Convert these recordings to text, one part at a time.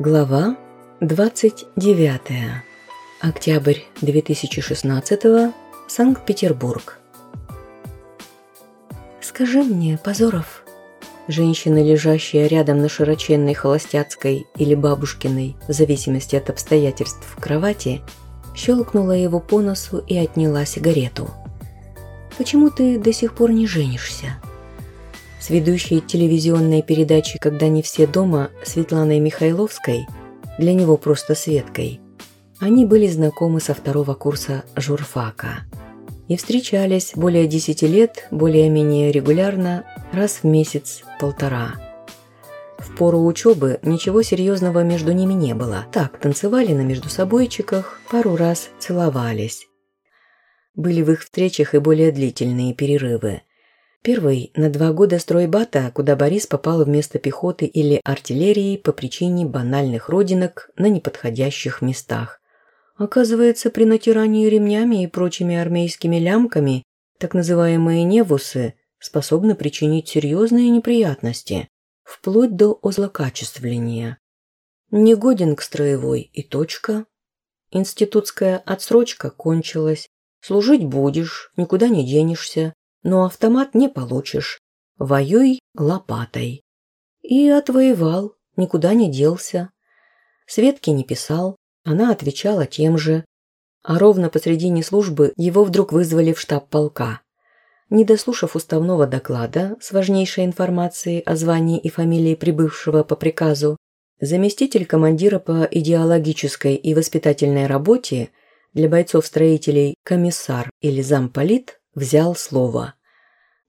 Глава 29. Октябрь 2016. Санкт-Петербург. «Скажи мне, Позоров...» Женщина, лежащая рядом на широченной холостяцкой или бабушкиной, в зависимости от обстоятельств в кровати, щелкнула его по носу и отняла сигарету. «Почему ты до сих пор не женишься?» С ведущей телевизионной передачи «Когда не все дома» Светланой Михайловской, для него просто Светкой, они были знакомы со второго курса журфака и встречались более десяти лет, более-менее регулярно, раз в месяц-полтора. В пору учебы ничего серьезного между ними не было. Так, танцевали на междусобойчиках, пару раз целовались. Были в их встречах и более длительные перерывы – Первый – на два года стройбата, куда Борис попал вместо пехоты или артиллерии по причине банальных родинок на неподходящих местах. Оказывается, при натирании ремнями и прочими армейскими лямками так называемые невусы способны причинить серьезные неприятности, вплоть до озлокачествления. Негоден к строевой и точка. Институтская отсрочка кончилась. Служить будешь, никуда не денешься но автомат не получишь. Воюй лопатой. И отвоевал, никуда не делся. Светке не писал, она отвечала тем же. А ровно посредине службы его вдруг вызвали в штаб полка. Не дослушав уставного доклада с важнейшей информацией о звании и фамилии прибывшего по приказу, заместитель командира по идеологической и воспитательной работе для бойцов-строителей комиссар или замполит взял слово.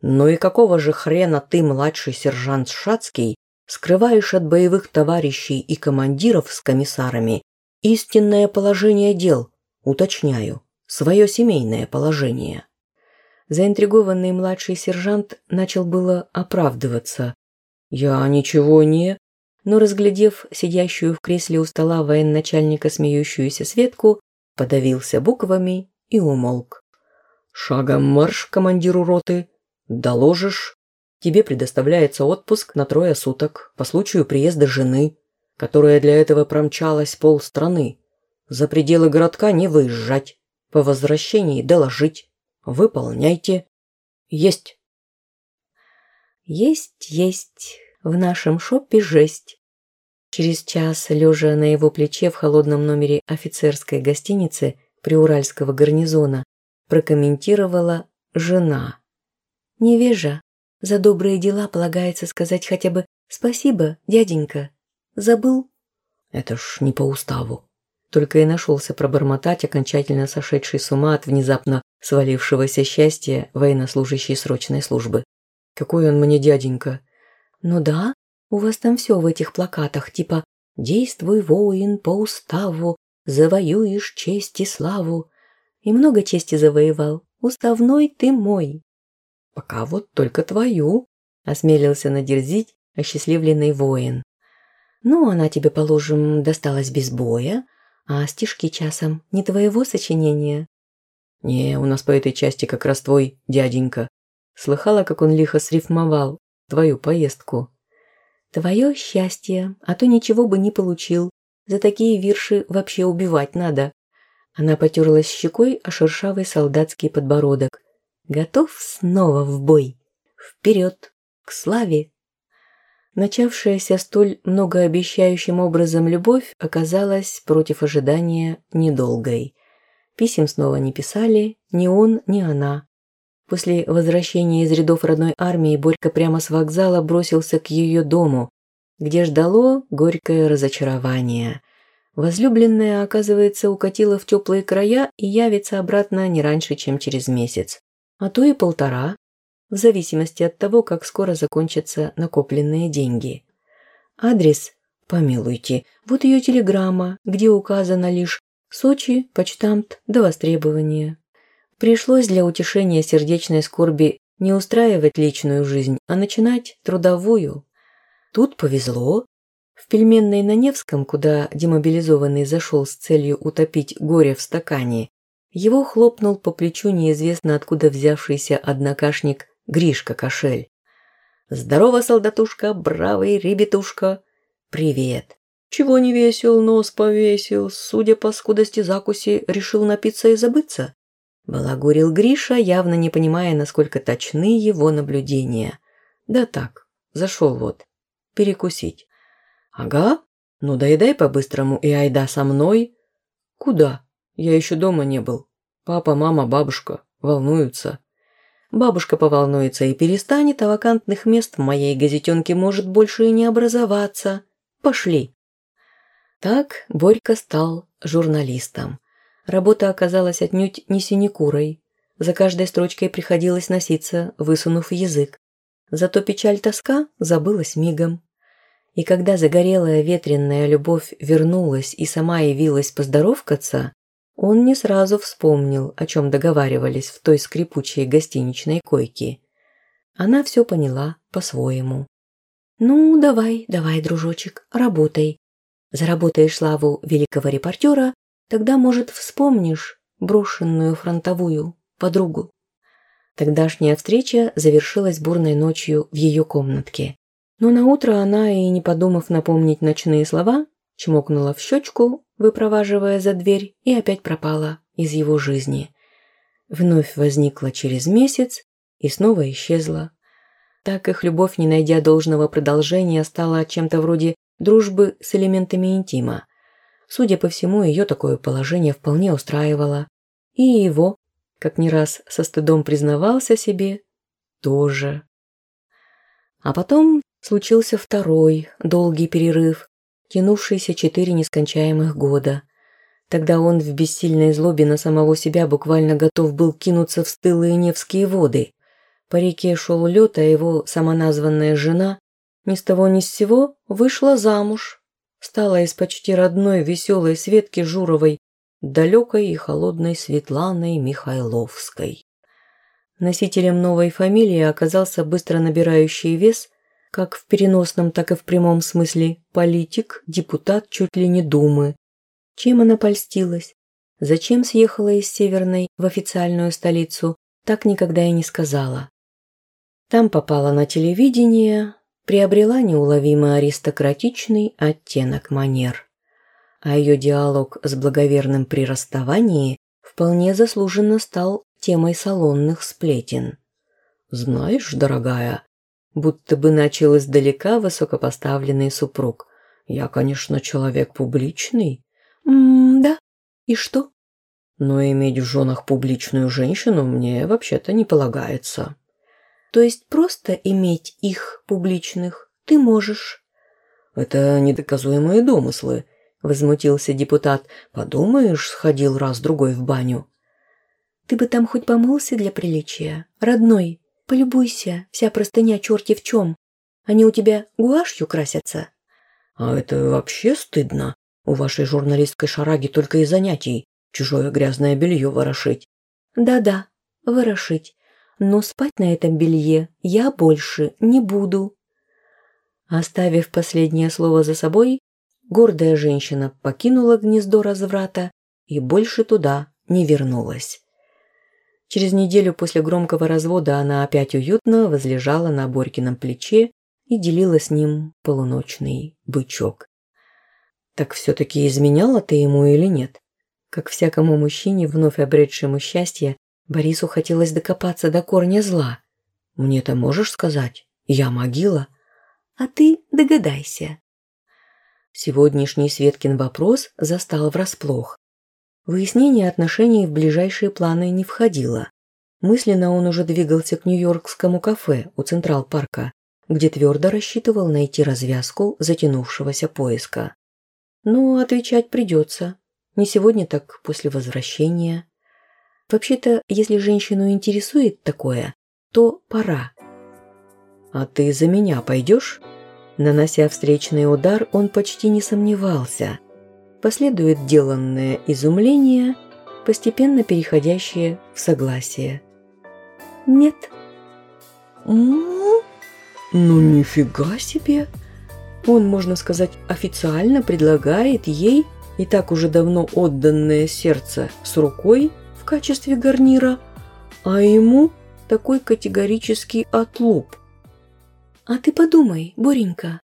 «Ну и какого же хрена ты, младший сержант Шацкий, скрываешь от боевых товарищей и командиров с комиссарами истинное положение дел, уточняю, свое семейное положение?» Заинтригованный младший сержант начал было оправдываться. «Я ничего не...» Но, разглядев сидящую в кресле у стола военачальника смеющуюся Светку, подавился буквами и умолк. Шагом марш командиру роты. Доложишь. Тебе предоставляется отпуск на трое суток по случаю приезда жены, которая для этого промчалась полстраны. За пределы городка не выезжать. По возвращении доложить. Выполняйте. Есть. Есть, есть. В нашем шопе жесть. Через час, лежа на его плече в холодном номере офицерской гостиницы Приуральского гарнизона, прокомментировала жена. «Невежа, за добрые дела полагается сказать хотя бы «спасибо, дяденька». Забыл?» «Это ж не по уставу». Только и нашелся пробормотать окончательно сошедший с ума от внезапно свалившегося счастья военнослужащей срочной службы. «Какой он мне дяденька?» «Ну да, у вас там все в этих плакатах, типа «Действуй, воин, по уставу, завоюешь честь и славу» и много чести завоевал. Уставной ты мой». «Пока вот только твою», – осмелился надерзить осчастливленный воин. «Ну, она тебе, положим, досталась без боя, а стишки часом не твоего сочинения». «Не, у нас по этой части как раз твой дяденька. Слыхала, как он лихо срифмовал твою поездку?» «Твое счастье, а то ничего бы не получил. За такие вирши вообще убивать надо», она потерлась щекой о шершавый солдатский подбородок. «Готов снова в бой? Вперед! К славе!» Начавшаяся столь многообещающим образом любовь оказалась против ожидания недолгой. Писем снова не писали ни он, ни она. После возвращения из рядов родной армии Борька прямо с вокзала бросился к ее дому, где ждало горькое разочарование – Возлюбленная, оказывается, укатила в теплые края и явится обратно не раньше, чем через месяц. А то и полтора, в зависимости от того, как скоро закончатся накопленные деньги. Адрес, помилуйте, вот ее телеграмма, где указано лишь Сочи, почтамт, до востребования. Пришлось для утешения сердечной скорби не устраивать личную жизнь, а начинать трудовую. Тут повезло, в пельменной на Невском, куда демобилизованный зашел с целью утопить горе в стакане, его хлопнул по плечу неизвестно откуда взявшийся однокашник Гришка Кошель. «Здорово, солдатушка, бравый ребятушка!» «Привет! Чего не весел, нос повесил, судя по скудости закуси, решил напиться и забыться. Балагурил Гриша, явно не понимая, насколько точны его наблюдения. Да так, зашел вот, перекусить. Ага, ну доедай по-быстрому и айда со мной. Куда? Я еще дома не был. Папа, мама, бабушка волнуются. Бабушка поволнуется и перестанет, а вакантных мест в моей газетенке может больше и не образоваться. Пошли. Так Борька стал журналистом. Работа оказалась отнюдь не синекурой. За каждой строчкой приходилось носиться, высунув язык. Зато печаль-тоска забылась мигом. И когда загорелая ветренная любовь вернулась и сама явилась поздоровкаться, он не сразу вспомнил, о чем договаривались в той скрипучей гостиничной койке. Она все поняла по-своему. «Ну, давай, давай, дружочек, работай. Заработаешь славу великого репортера, тогда, может, вспомнишь брошенную фронтовую подругу». Тогдашняя встреча завершилась бурной ночью в ее комнатке. Но на утро она, и не подумав напомнить ночные слова, чмокнула в щечку, выпроваживая за дверь, и опять пропала из его жизни. Вновь возникла через месяц и снова исчезла. Так их любовь, не найдя должного продолжения, стала чем-то вроде дружбы с элементами интима. Судя по всему, ее такое положение вполне устраивало. И его, как не раз со стыдом признавался себе, тоже. А потом случился второй долгий перерыв, тянувшийся четыре нескончаемых года. Тогда он в бессильной злобе на самого себя буквально готов был кинуться в стылые Невские воды. По реке шел лед, а его самоназванная жена ни с того ни с сего вышла замуж. Стала из почти родной веселой Светки Журовой далекой и холодной Светланой Михайловской. Носителем новой фамилии оказался быстро набирающий вес как в переносном, так и в прямом смысле, политик, депутат чуть ли не Думы. Чем она польстилась? Зачем съехала из Северной в официальную столицу, так никогда и не сказала. Там попала на телевидение, приобрела неуловимо аристократичный оттенок манер. А ее диалог с благоверным при расставании вполне заслуженно стал темой салонных сплетен. «Знаешь, дорогая, будто бы начал издалека высокопоставленный супруг. «Я, конечно, человек публичный». «М-да. И что?» «Но иметь в женах публичную женщину мне вообще-то не полагается». «То есть просто иметь их публичных ты можешь?» «Это недоказуемые домыслы», – возмутился депутат. «Подумаешь, сходил раз-другой в баню». «Ты бы там хоть помылся для приличия, родной?» Полюбуйся, вся простыня черти в чем. Они у тебя гуашью красятся. А это вообще стыдно. У вашей журналистской шараги только и занятий чужое грязное белье ворошить. Да-да, ворошить. Но спать на этом белье я больше не буду. Оставив последнее слово за собой, гордая женщина покинула гнездо разврата и больше туда не вернулась. Через неделю после громкого развода она опять уютно возлежала на Борькином плече и делила с ним полуночный бычок. Так все-таки изменяла ты ему или нет? Как всякому мужчине, вновь обретшему счастье, Борису хотелось докопаться до корня зла. Мне-то можешь сказать? Я могила. А ты догадайся. Сегодняшний Светкин вопрос застал врасплох. Выяснение отношений в ближайшие планы не входило. Мысленно он уже двигался к нью-йоркскому кафе у Централ-парка, где твердо рассчитывал найти развязку затянувшегося поиска. Но отвечать придется. Не сегодня, так после возвращения. Вообще-то, если женщину интересует такое, то пора. «А ты за меня пойдешь?» Нанося встречный удар, он почти не сомневался – Последует деланное изумление, постепенно переходящее в согласие. «Нет». «Ну, ну нифига себе!» Он, можно сказать, официально предлагает ей и так уже давно отданное сердце с рукой в качестве гарнира, а ему такой категорический отлуп. «А ты подумай, Боренька,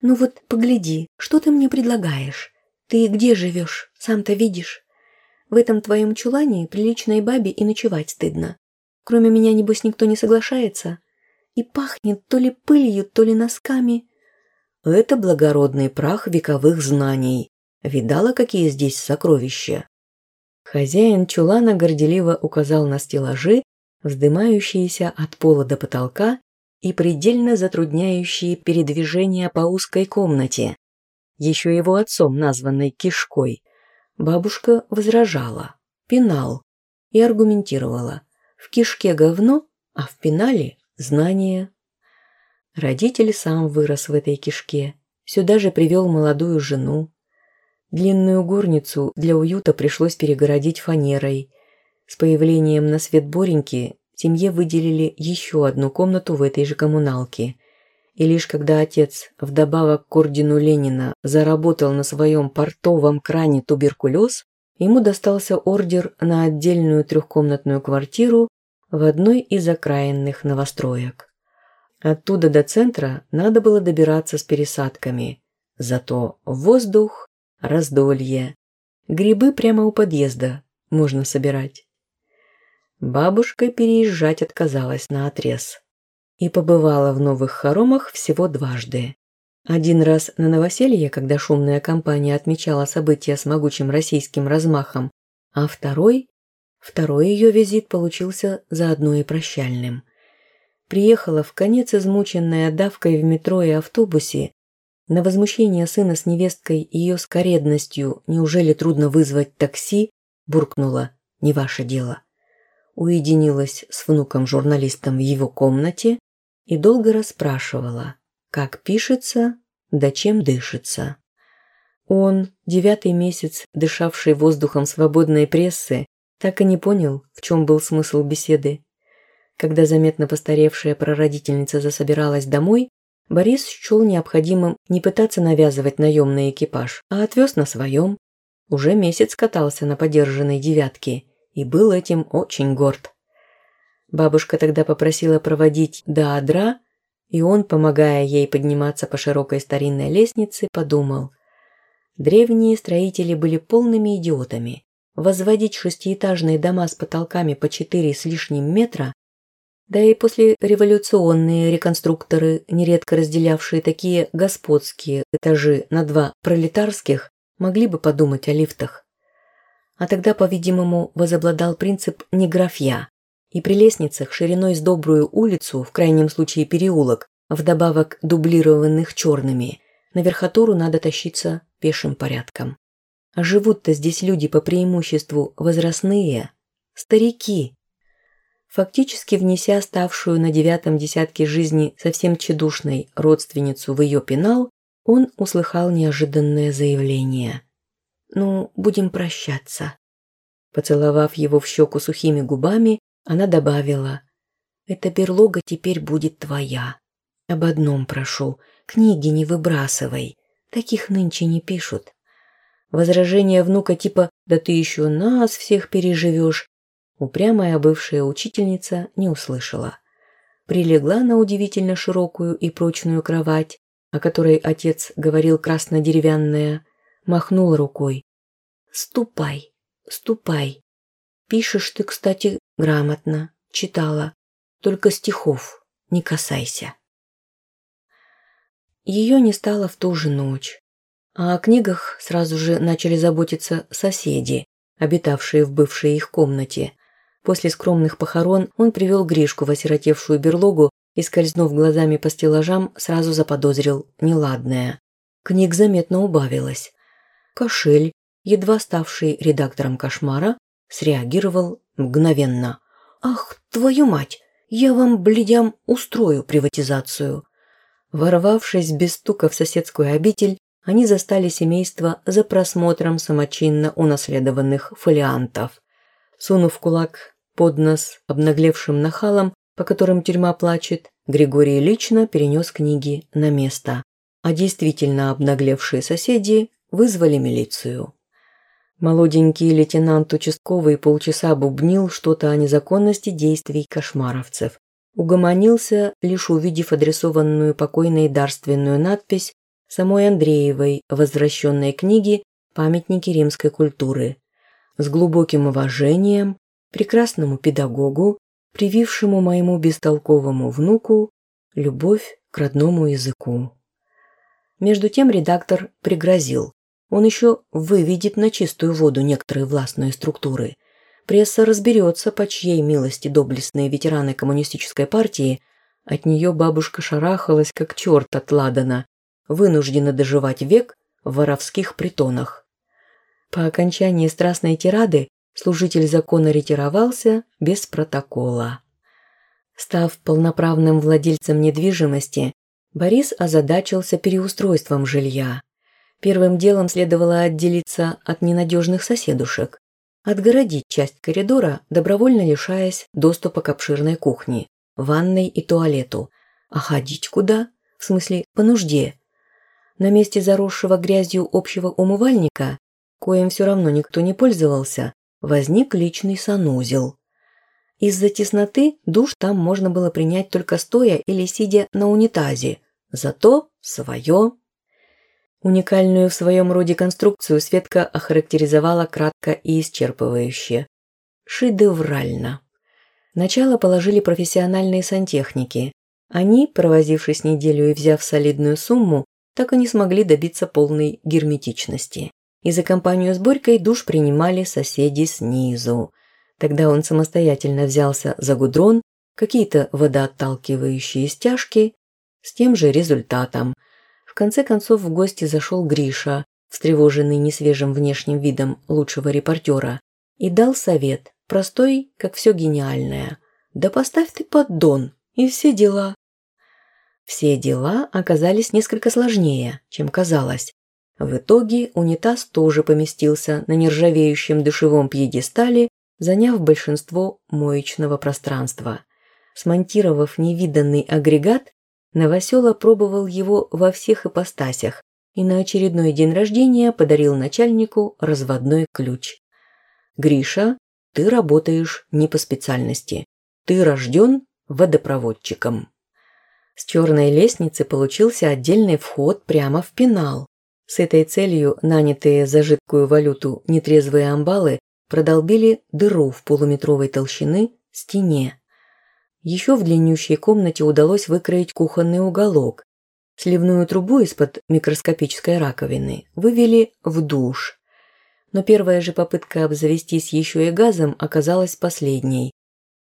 Ну вот погляди, что ты мне предлагаешь? Ты где живешь? Сам-то видишь. В этом твоем чулане приличной бабе и ночевать стыдно. Кроме меня, небось, никто не соглашается. И пахнет то ли пылью, то ли носками. Это благородный прах вековых знаний. Видала, какие здесь сокровища? Хозяин чулана горделиво указал на стеллажи, вздымающиеся от пола до потолка и предельно затрудняющие передвижение по узкой комнате, еще его отцом названной кишкой. Бабушка возражала, пинал и аргументировала. В кишке говно, а в пенале знание. Родитель сам вырос в этой кишке, сюда же привел молодую жену. Длинную горницу для уюта пришлось перегородить фанерой. С появлением на свет Бореньки семье выделили еще одну комнату в этой же коммуналке. И лишь когда отец, вдобавок к ордену Ленина, заработал на своем портовом кране туберкулез, ему достался ордер на отдельную трехкомнатную квартиру в одной из окраинных новостроек. Оттуда до центра надо было добираться с пересадками. Зато воздух раздолье. Грибы прямо у подъезда можно собирать. Бабушка переезжать отказалась на отрез и побывала в новых хоромах всего дважды. Один раз на новоселье, когда шумная компания отмечала события с могучим российским размахом, а второй, второй ее визит получился заодно и прощальным. Приехала в конец измученная давкой в метро и автобусе на возмущение сына с невесткой ее скоредностью «Неужели трудно вызвать такси?» буркнула «Не ваше дело». Уединилась с внуком-журналистом в его комнате и долго расспрашивала, как пишется, да чем дышится. Он, девятый месяц дышавший воздухом свободной прессы, так и не понял, в чем был смысл беседы. Когда заметно постаревшая прародительница засобиралась домой, Борис счел необходимым не пытаться навязывать наемный экипаж, а отвез на своем. Уже месяц катался на подержанной девятке и был этим очень горд. Бабушка тогда попросила проводить до Адра, и он, помогая ей подниматься по широкой старинной лестнице, подумал. Древние строители были полными идиотами. Возводить шестиэтажные дома с потолками по четыре с лишним метра да и послереволюционные реконструкторы, нередко разделявшие такие господские этажи на два пролетарских, могли бы подумать о лифтах. А тогда, по-видимому, возобладал принцип «не графья», и при лестницах шириной с добрую улицу, в крайнем случае переулок, вдобавок дублированных черными, на верхотуру надо тащиться пешим порядком. А живут-то здесь люди по преимуществу возрастные, старики, фактически внеся ставшую на девятом десятке жизни совсем тщедушной родственницу в ее пенал, он услыхал неожиданное заявление. «Ну, будем прощаться». Поцеловав его в щеку сухими губами, она добавила, «Эта берлога теперь будет твоя. Об одном прошу, книги не выбрасывай, таких нынче не пишут». Возражение внука типа «Да ты еще нас всех переживешь» упрямая бывшая учительница не услышала. Прилегла на удивительно широкую и прочную кровать, о которой отец говорил красно-деревянная, махнула рукой. «Ступай, ступай. Пишешь ты, кстати, грамотно, читала. Только стихов не касайся». Ее не стало в ту же ночь. А о книгах сразу же начали заботиться соседи, обитавшие в бывшей их комнате, После скромных похорон он привел Гришку в осиротевшую берлогу и, скользнув глазами по стеллажам, сразу заподозрил неладное. Книг заметно убавилось. Кошель, едва ставший редактором «Кошмара», среагировал мгновенно. «Ах, твою мать! Я вам, бледям, устрою приватизацию!» Ворвавшись без стука в соседскую обитель, они застали семейство за просмотром самочинно унаследованных фолиантов. Сунув кулак под нос обнаглевшим нахалом, по которым тюрьма плачет, Григорий лично перенес книги на место, а действительно обнаглевшие соседи вызвали милицию. Молоденький лейтенант участковый полчаса бубнил что-то о незаконности действий кошмаровцев. Угомонился, лишь увидев адресованную покойной дарственную надпись самой Андреевой возвращенной книги «Памятники римской культуры» с глубоким уважением прекрасному педагогу, привившему моему бестолковому внуку любовь к родному языку. Между тем редактор пригрозил. Он еще выведет на чистую воду некоторые властные структуры. Пресса разберется, по чьей милости доблестные ветераны коммунистической партии от нее бабушка шарахалась, как черт от Ладана, вынуждена доживать век в воровских притонах. По окончании страстной тирады служитель закона ретировался без протокола. Став полноправным владельцем недвижимости, Борис озадачился переустройством жилья. Первым делом следовало отделиться от ненадежных соседушек, отгородить часть коридора, добровольно лишаясь доступа к обширной кухне, ванной и туалету. А ходить куда? В смысле, по нужде. На месте заросшего грязью общего умывальника, коим все равно никто не пользовался, возник личный санузел. Из-за тесноты душ там можно было принять только стоя или сидя на унитазе, зато свое. Уникальную в своем роде конструкцию Светка охарактеризовала кратко и исчерпывающе. Шедеврально. Начало положили профессиональные сантехники. Они, провозившись неделю и взяв солидную сумму, так и не смогли добиться полной герметичности. И за компанию с Борькой душ принимали соседи снизу. Тогда он самостоятельно взялся за гудрон, какие-то водоотталкивающие стяжки, с тем же результатом. В конце концов в гости зашел Гриша, встревоженный несвежим внешним видом лучшего репортера, и дал совет, простой, как все гениальное. «Да поставь ты поддон, и все дела». Все дела оказались несколько сложнее, чем казалось. В итоге унитаз тоже поместился на нержавеющем душевом пьедестале заняв большинство моечного пространства. Смонтировав невиданный агрегат, Новосел пробовал его во всех ипостасях и на очередной день рождения подарил начальнику разводной ключ. «Гриша, ты работаешь не по специальности. Ты рожден водопроводчиком». С черной лестницы получился отдельный вход прямо в пенал. С этой целью нанятые за жидкую валюту нетрезвые амбалы продолбили дыру в полуметровой толщины стене. Еще в длиннющей комнате удалось выкроить кухонный уголок. Сливную трубу из-под микроскопической раковины вывели в душ. Но первая же попытка обзавестись еще и газом оказалась последней.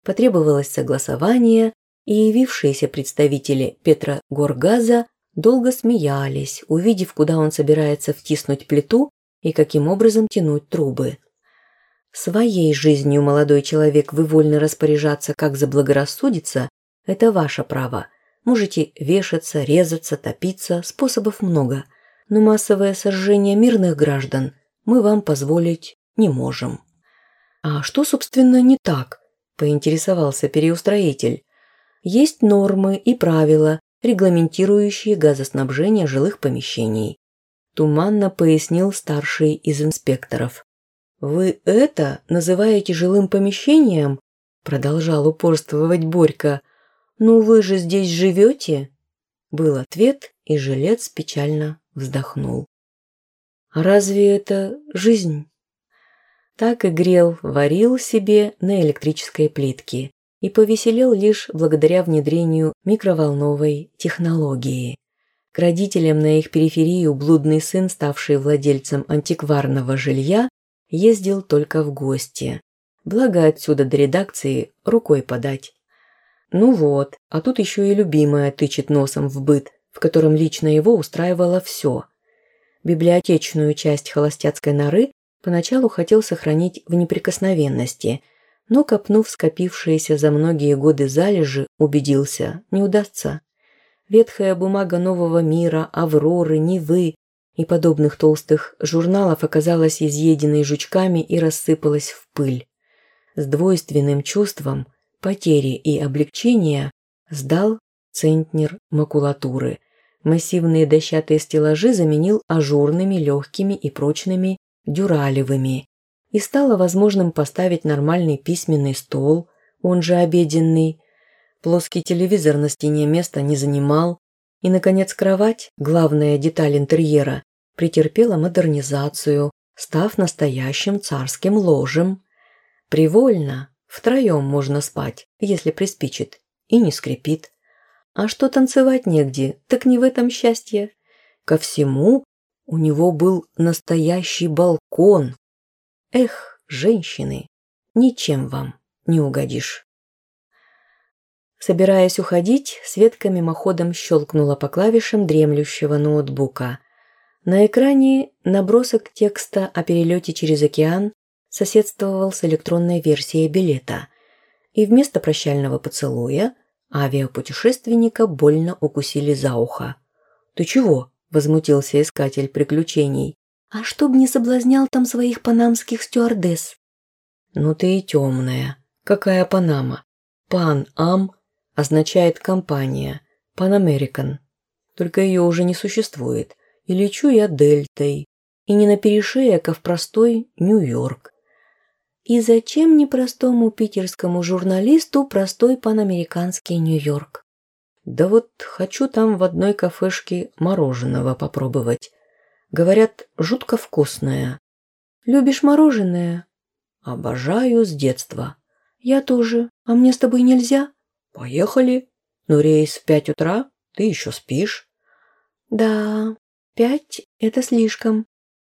Потребовалось согласование, и явившиеся представители Петра Горгаза долго смеялись, увидев, куда он собирается втиснуть плиту и каким образом тянуть трубы. Своей жизнью, молодой человек, вы вольны распоряжаться, как заблагорассудится, это ваше право. Можете вешаться, резаться, топиться, способов много. Но массовое сожжение мирных граждан мы вам позволить не можем. А что, собственно, не так? Поинтересовался переустроитель. Есть нормы и правила, регламентирующие газоснабжение жилых помещений. Туманно пояснил старший из инспекторов. «Вы это называете жилым помещением?» Продолжал упорствовать Борька. «Ну вы же здесь живете?» Был ответ, и жилец печально вздохнул. «А разве это жизнь?» Так и грел, варил себе на электрической плитке и повеселел лишь благодаря внедрению микроволновой технологии. К родителям на их периферию блудный сын, ставший владельцем антикварного жилья, ездил только в гости. Благо отсюда до редакции рукой подать. Ну вот, а тут еще и любимая тычет носом в быт, в котором лично его устраивало все. Библиотечную часть холостяцкой норы поначалу хотел сохранить в неприкосновенности, но, копнув скопившиеся за многие годы залежи, убедился – не удастся. Ветхая бумага нового мира, Авроры, Невы, и подобных толстых журналов оказалась изъеденной жучками и рассыпалась в пыль. С двойственным чувством потери и облегчения сдал центнер макулатуры. Массивные дощатые стеллажи заменил ажурными, легкими и прочными дюралевыми. И стало возможным поставить нормальный письменный стол, он же обеденный. Плоский телевизор на стене места не занимал, И, наконец, кровать, главная деталь интерьера, претерпела модернизацию, став настоящим царским ложем. Привольно, втроем можно спать, если приспичит, и не скрипит. А что танцевать негде, так не в этом счастье. Ко всему у него был настоящий балкон. Эх, женщины, ничем вам не угодишь. Собираясь уходить, Светка мимоходом щелкнула по клавишам дремлющего ноутбука. На экране набросок текста о перелете через океан соседствовал с электронной версией билета. И вместо прощального поцелуя авиапутешественника больно укусили за ухо. «Ты чего?» – возмутился искатель приключений. «А чтоб не соблазнял там своих панамских стюардесс». «Ну ты и темная. Какая Панама? Пан-Ам означает компания, Pan American. Только ее уже не существует. И лечу я дельтой. И не на перешеек, а в простой Нью-Йорк. И зачем непростому питерскому журналисту простой панамериканский Нью-Йорк? Да вот хочу там в одной кафешке мороженого попробовать. Говорят, жутко вкусное. Любишь мороженое? Обожаю с детства. Я тоже. А мне с тобой нельзя? «Поехали. Но рейс в пять утра, ты еще спишь». «Да, пять – это слишком.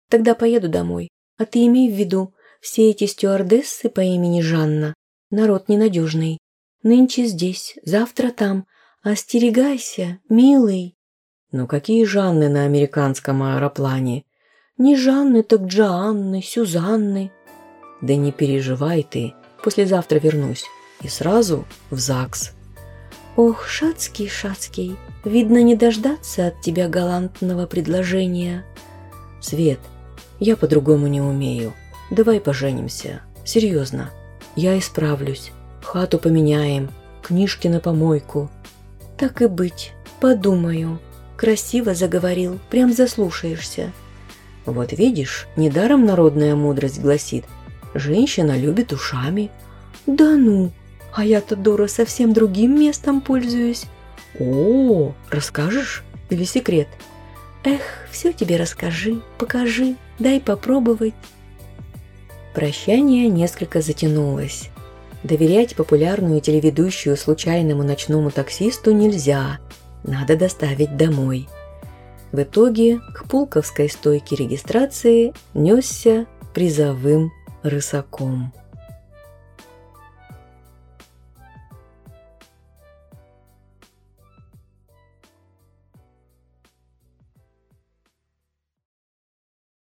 Тогда поеду домой. А ты имей в виду, все эти стюардессы по имени Жанна – народ ненадежный. Нынче здесь, завтра там. Остерегайся, милый». «Ну какие Жанны на американском аэроплане?» «Не Жанны, так Джоанны, Сюзанны». «Да не переживай ты, послезавтра вернусь и сразу в ЗАГС. «Ох, Шацкий, Шацкий, видно не дождаться от тебя галантного предложения». «Свет, я по-другому не умею. Давай поженимся. Серьезно. Я исправлюсь. Хату поменяем, книжки на помойку». «Так и быть. Подумаю. Красиво заговорил, прям заслушаешься». «Вот видишь, недаром народная мудрость гласит, женщина любит ушами». «Да ну!» А я-то, дура, совсем другим местом пользуюсь. О, расскажешь? Или секрет? Эх, все тебе расскажи, покажи, дай попробовать. Прощание несколько затянулось. Доверять популярную телеведущую случайному ночному таксисту нельзя. Надо доставить домой. В итоге к пулковской стойке регистрации несся призовым рысаком.